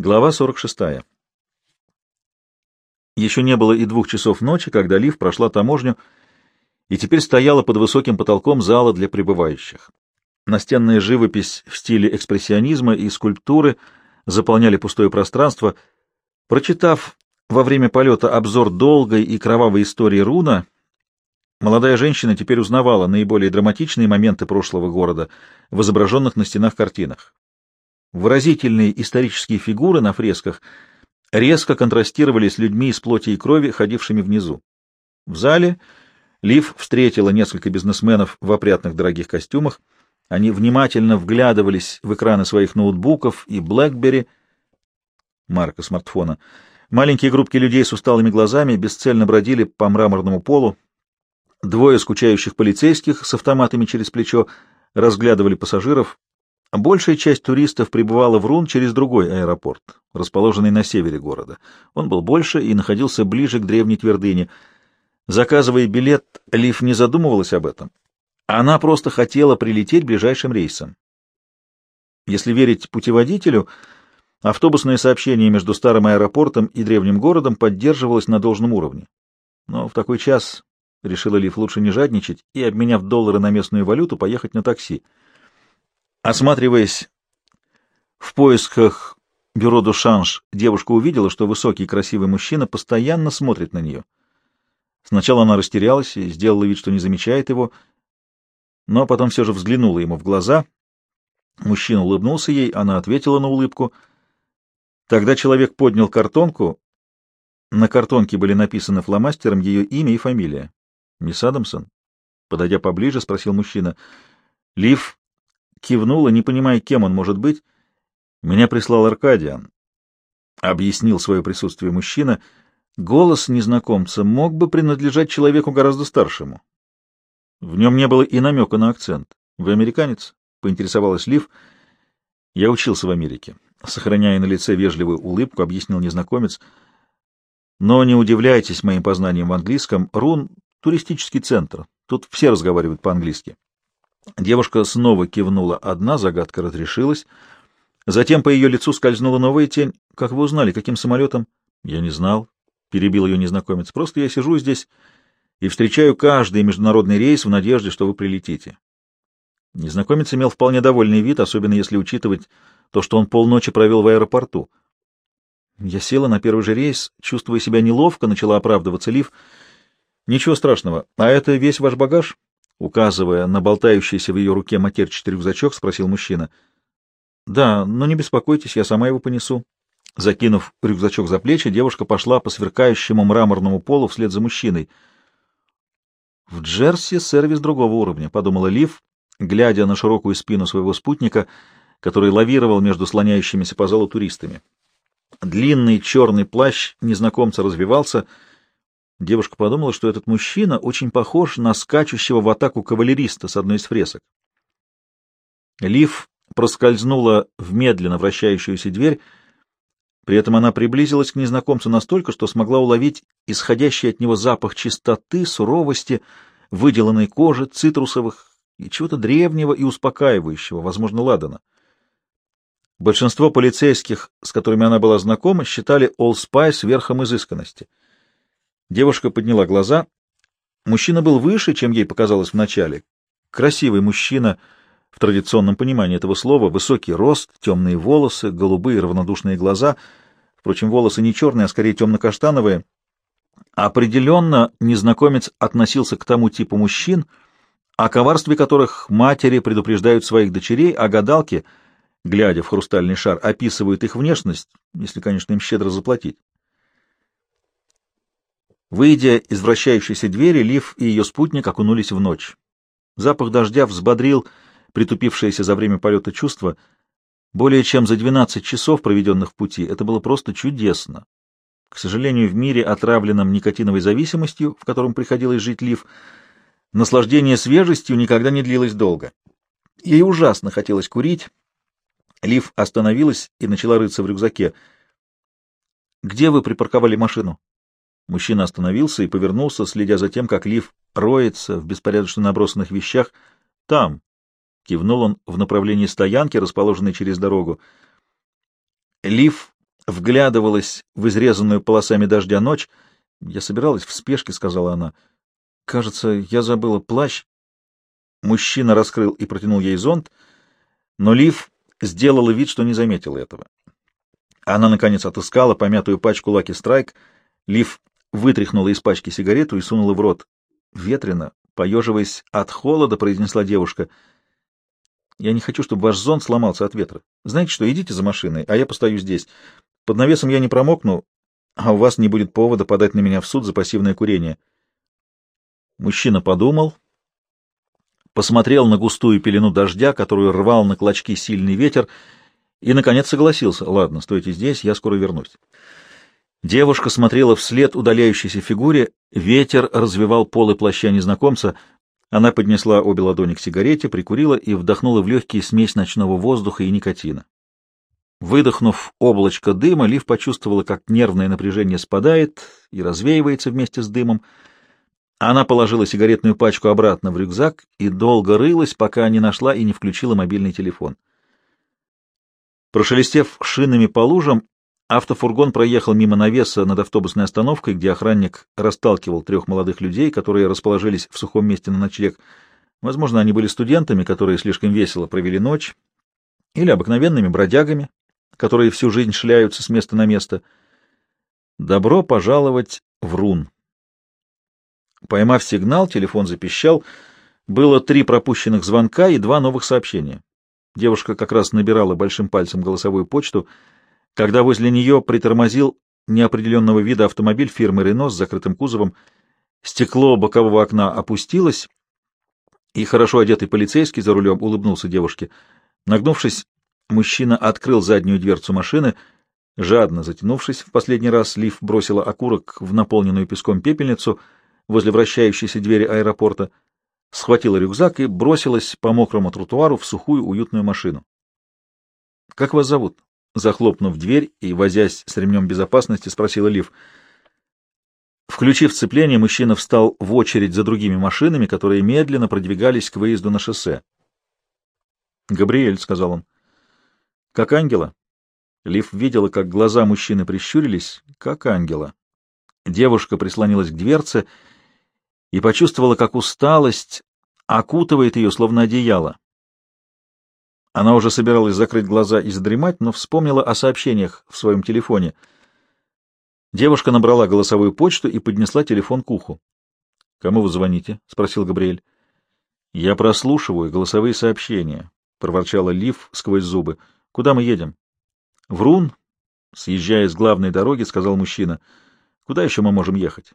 Глава 46. Еще не было и двух часов ночи, когда Лив прошла таможню и теперь стояла под высоким потолком зала для прибывающих. Настенная живопись в стиле экспрессионизма и скульптуры заполняли пустое пространство. Прочитав во время полета обзор долгой и кровавой истории Руна, молодая женщина теперь узнавала наиболее драматичные моменты прошлого города в изображенных на стенах картинах. Выразительные исторические фигуры на фресках резко контрастировали с людьми из плоти и крови, ходившими внизу. В зале Лив встретила несколько бизнесменов в опрятных дорогих костюмах. Они внимательно вглядывались в экраны своих ноутбуков и BlackBerry, марка смартфона. Маленькие группки людей с усталыми глазами бесцельно бродили по мраморному полу. Двое скучающих полицейских с автоматами через плечо разглядывали пассажиров. Большая часть туристов прибывала в Рун через другой аэропорт, расположенный на севере города. Он был больше и находился ближе к древней твердыне. Заказывая билет, Лив не задумывалась об этом. Она просто хотела прилететь ближайшим рейсом. Если верить путеводителю, автобусное сообщение между старым аэропортом и древним городом поддерживалось на должном уровне. Но в такой час, решила Лив, лучше не жадничать и, обменяв доллары на местную валюту, поехать на такси. Осматриваясь в поисках бюро Душанж, девушка увидела, что высокий красивый мужчина постоянно смотрит на нее. Сначала она растерялась и сделала вид, что не замечает его, но потом все же взглянула ему в глаза. Мужчина улыбнулся ей, она ответила на улыбку. Тогда человек поднял картонку. На картонке были написаны фломастером ее имя и фамилия. «Мисс Адамсон?» Подойдя поближе, спросил мужчина. Лив кивнула, не понимая, кем он может быть. «Меня прислал Аркадиан», — объяснил свое присутствие мужчина. Голос незнакомца мог бы принадлежать человеку гораздо старшему. В нем не было и намека на акцент. «Вы американец?» — поинтересовалась Лив. «Я учился в Америке», — сохраняя на лице вежливую улыбку, объяснил незнакомец. «Но не удивляйтесь моим познаниям в английском. Рун — туристический центр. Тут все разговаривают по-английски». Девушка снова кивнула. Одна загадка разрешилась. Затем по ее лицу скользнула новая тень. «Как вы узнали, каким самолетом?» «Я не знал», — перебил ее незнакомец. «Просто я сижу здесь и встречаю каждый международный рейс в надежде, что вы прилетите». Незнакомец имел вполне довольный вид, особенно если учитывать то, что он полночи провел в аэропорту. Я села на первый же рейс, чувствуя себя неловко, начала оправдываться Лив. «Ничего страшного. А это весь ваш багаж?» Указывая на болтающийся в ее руке матерчатый рюкзачок, спросил мужчина. — Да, но не беспокойтесь, я сама его понесу. Закинув рюкзачок за плечи, девушка пошла по сверкающему мраморному полу вслед за мужчиной. «В Джерси сервис другого уровня», — подумала Лив, глядя на широкую спину своего спутника, который лавировал между слоняющимися по залу туристами. Длинный черный плащ незнакомца развивался — Девушка подумала, что этот мужчина очень похож на скачущего в атаку кавалериста с одной из фресок. Лив проскользнула в медленно вращающуюся дверь, при этом она приблизилась к незнакомцу настолько, что смогла уловить исходящий от него запах чистоты, суровости, выделанной кожи, цитрусовых и чего-то древнего и успокаивающего, возможно, ладана. Большинство полицейских, с которыми она была знакома, считали Old Spice верхом изысканности — Девушка подняла глаза. Мужчина был выше, чем ей показалось вначале. Красивый мужчина в традиционном понимании этого слова, высокий рост, темные волосы, голубые равнодушные глаза. Впрочем, волосы не черные, а скорее темно-каштановые. Определенно незнакомец относился к тому типу мужчин, о коварстве которых матери предупреждают своих дочерей, а гадалки, глядя в хрустальный шар, описывают их внешность, если, конечно, им щедро заплатить. Выйдя из вращающейся двери, Лив и ее спутник окунулись в ночь. Запах дождя взбодрил притупившееся за время полета чувство. Более чем за 12 часов, проведенных в пути, это было просто чудесно. К сожалению, в мире, отравленном никотиновой зависимостью, в котором приходилось жить Лив, наслаждение свежестью никогда не длилось долго. Ей ужасно хотелось курить. Лив остановилась и начала рыться в рюкзаке. «Где вы припарковали машину?» Мужчина остановился и повернулся, следя за тем, как Лив роется в беспорядочно набросанных вещах. «Там!» — кивнул он в направлении стоянки, расположенной через дорогу. Лив вглядывалась в изрезанную полосами дождя ночь. «Я собиралась в спешке», — сказала она. «Кажется, я забыла плащ». Мужчина раскрыл и протянул ей зонт, но Лив сделала вид, что не заметила этого. Она, наконец, отыскала помятую пачку Лаки Страйк. Лив вытряхнула из пачки сигарету и сунула в рот. Ветрено, поеживаясь от холода, произнесла девушка. «Я не хочу, чтобы ваш зонт сломался от ветра. Знаете что, идите за машиной, а я постою здесь. Под навесом я не промокну, а у вас не будет повода подать на меня в суд за пассивное курение». Мужчина подумал, посмотрел на густую пелену дождя, которую рвал на клочки сильный ветер, и, наконец, согласился. «Ладно, стойте здесь, я скоро вернусь». Девушка смотрела вслед удаляющейся фигуре, ветер развивал полы плаща незнакомца. Она поднесла обе ладони к сигарете, прикурила и вдохнула в легкие смесь ночного воздуха и никотина. Выдохнув облачко дыма, Лив почувствовала, как нервное напряжение спадает и развеивается вместе с дымом. Она положила сигаретную пачку обратно в рюкзак и долго рылась, пока не нашла и не включила мобильный телефон. Прошелестев шинами по лужам, автофургон проехал мимо навеса над автобусной остановкой, где охранник расталкивал трех молодых людей, которые расположились в сухом месте на ночлег. Возможно, они были студентами, которые слишком весело провели ночь, или обыкновенными бродягами, которые всю жизнь шляются с места на место. Добро пожаловать в Рун. Поймав сигнал, телефон запищал. Было три пропущенных звонка и два новых сообщения. Девушка как раз набирала большим пальцем голосовую почту, когда возле нее притормозил неопределенного вида автомобиль фирмы «Рено» с закрытым кузовом. Стекло бокового окна опустилось, и хорошо одетый полицейский за рулем улыбнулся девушке. Нагнувшись, мужчина открыл заднюю дверцу машины. Жадно затянувшись, в последний раз Лив бросила окурок в наполненную песком пепельницу возле вращающейся двери аэропорта — схватила рюкзак и бросилась по мокрому тротуару в сухую уютную машину. — Как вас зовут? — захлопнув дверь и возясь с ремнем безопасности, спросила Лив. Включив сцепление, мужчина встал в очередь за другими машинами, которые медленно продвигались к выезду на шоссе. — Габриэль, — сказал он. — Как ангела? Лив видела, как глаза мужчины прищурились, как ангела. Девушка прислонилась к дверце и почувствовала, как усталость окутывает ее, словно одеяло. Она уже собиралась закрыть глаза и задремать, но вспомнила о сообщениях в своем телефоне. Девушка набрала голосовую почту и поднесла телефон к уху. — Кому вы звоните? — спросил Габриэль. — Я прослушиваю голосовые сообщения, — проворчала Лив сквозь зубы. — Куда мы едем? — В Рун, съезжая с главной дороги, — сказал мужчина. — Куда еще мы можем ехать?